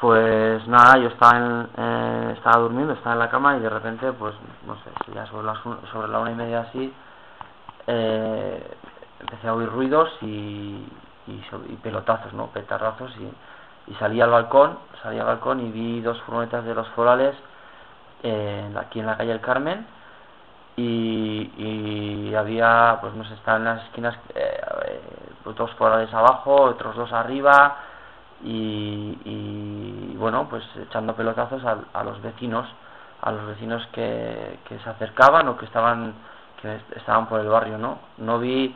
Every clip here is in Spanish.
Pues nada, yo estaba, en, eh, estaba durmiendo, estaba en la cama y de repente, pues no sé, ya sobre, la una y media así, eh, empecé a oír ruidos y, y, pelotazos, ¿no? Petarrazos y, y, salí al balcón, salí al balcón y vi dos furgonetas de los forales eh, aquí en la calle El Carmen y, y había, pues no sé, estaban en las esquinas eh, eh, dos forales abajo, otros dos arriba y, y bueno, pues echando pelotazos a, a los vecinos, a los vecinos que, se acercaban o que estaban que estaban por el barrio, ¿no? No vi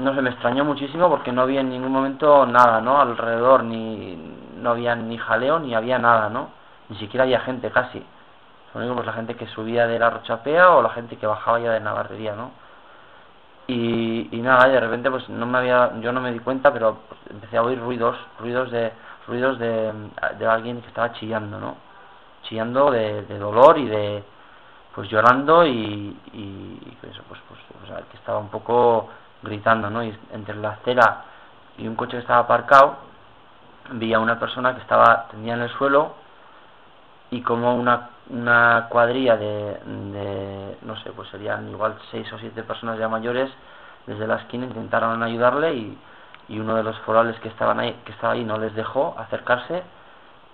no se me extrañó muchísimo porque no había en ningún momento nada, ¿no? Alrededor ni no había ni jaleo ni había nada, ¿no? Ni siquiera había gente casi. Lo pues la gente que subía de la Rochapea o la gente que bajaba ya de Navarrería, ¿no? Y, y nada, de repente pues no me había, yo no me di cuenta, pero empecé a oír ruidos, ruidos de ruidos de, de alguien que estaba chillando, ¿no? Chillando de, de dolor y de pues llorando y, y eso pues pues o sea, que estaba un poco gritando, ¿no? Y entre la acera y un coche que estaba aparcado, vi a una persona que estaba tendida en el suelo y como una, una cuadrilla de, no sé, pues serían igual seis o siete personas ya mayores, desde la esquina intentaron ayudarle y, y uno de los forales que estaban ahí, que estaba ahí no les dejó acercarse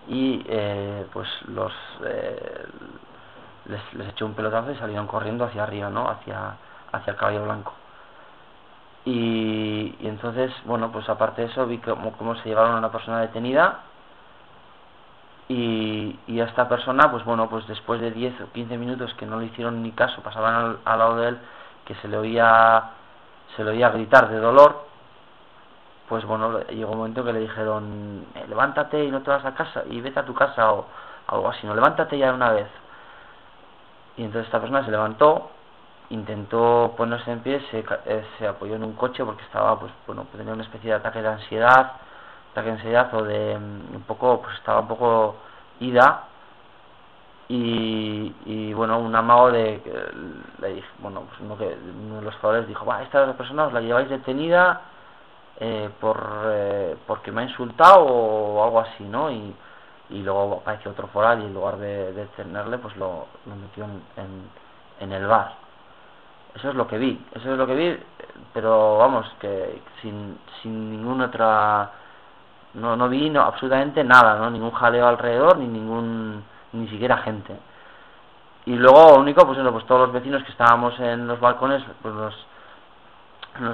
y eh, pues los eh, les, les echó un pelotazo y salieron corriendo hacia arriba, ¿no? Hacia, hacia el caballo blanco. Y, y, entonces, bueno, pues aparte de eso vi cómo, cómo se llevaron a una persona detenida y, y, a esta persona, pues bueno, pues después de 10 o 15 minutos que no le hicieron ni caso, pasaban al, al lado de él, que se le oía se le oía gritar de dolor, pues bueno, llegó un momento que le dijeron, eh, levántate y no te vas a casa y vete a tu casa o algo así, no, levántate ya de una vez. Y entonces esta persona se levantó intentó ponerse en pie, se, eh, se apoyó en un coche porque estaba, pues, bueno, pues tenía una especie de ataque de ansiedad, ataque de ansiedad de mm, un poco, pues estaba un poco ida y, bueno, un amago de, le dije, bueno, pues uno, que, uno de los favores dijo, va, esta persona os la lleváis detenida eh, por, eh, porque me ha insultado o algo así, ¿no? Y, y luego apareció otro foral y en lugar de detenerle, pues lo, lo metió en, en, en el bar eso es lo que vi, eso es lo que vi, pero vamos, que sin, sin ninguna otra... No, no vi no, absolutamente nada, ¿no? Ningún jaleo alrededor, ni ningún... ni siquiera gente. Y luego, lo único, pues, pues todos los vecinos que estábamos en los balcones, pues los,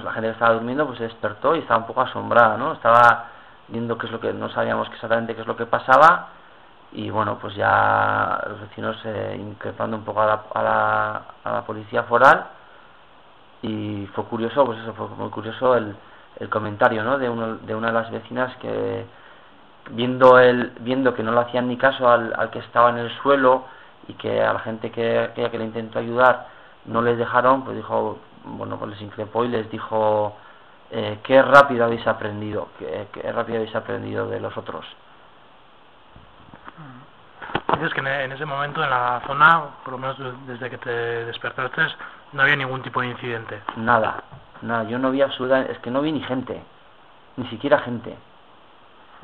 la gente que estaba durmiendo, pues se despertó y estaba un poco asombrada, ¿no? Estaba viendo qué es lo que... no sabíamos exactamente qué es lo que pasaba y bueno, pues ya los vecinos eh, increpando un poco a la, a la, a la policía foral y fue curioso, pues eso fue muy curioso el, el comentario ¿no? de, uno, de una de las vecinas que viendo el, viendo que no le hacían ni caso al, al que estaba en el suelo y que a la gente que, que, que le intentó ayudar no les dejaron, pues dijo, bueno, pues les increpó y les dijo eh, qué rápido habéis aprendido, qué, qué rápido habéis aprendido de los otros. Dices que en ese momento en la zona, por lo menos desde que te despertaste, no había ningún tipo de incidente. Nada, nada, yo no vi absolutamente, es que no vi ni gente, ni siquiera gente.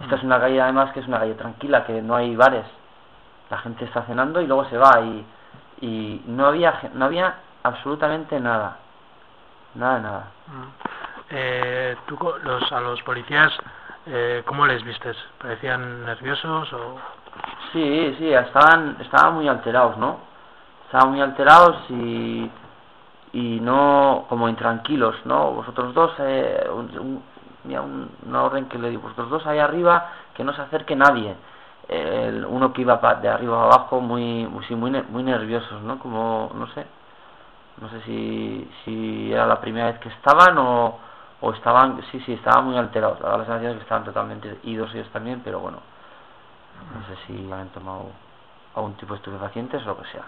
Esta es mm. una calle además que es una calle tranquila, que no hay bares. La gente está cenando y luego se va y, y no había no había absolutamente nada. Nada, nada. Mm. Eh, ¿Tú los, a los policías eh, cómo les vistes? ¿Parecían nerviosos o...? Sí, sí, estaban, estaban muy alterados, ¿no? Estaban muy alterados y y no como intranquilos, ¿no? Vosotros dos, eh, un, un, una orden que le digo, vosotros dos ahí arriba, que no se acerque nadie. El, uno que iba de arriba a abajo muy, muy, muy, nerviosos, ¿no? Como, no sé, no sé si, si era la primera vez que estaban o, o estaban, sí, sí, estaban muy alterados. Ahora la sensación que estaban totalmente idos ellos también, pero bueno, no sé si han tomado algún tipo de estupefacientes o lo que sea.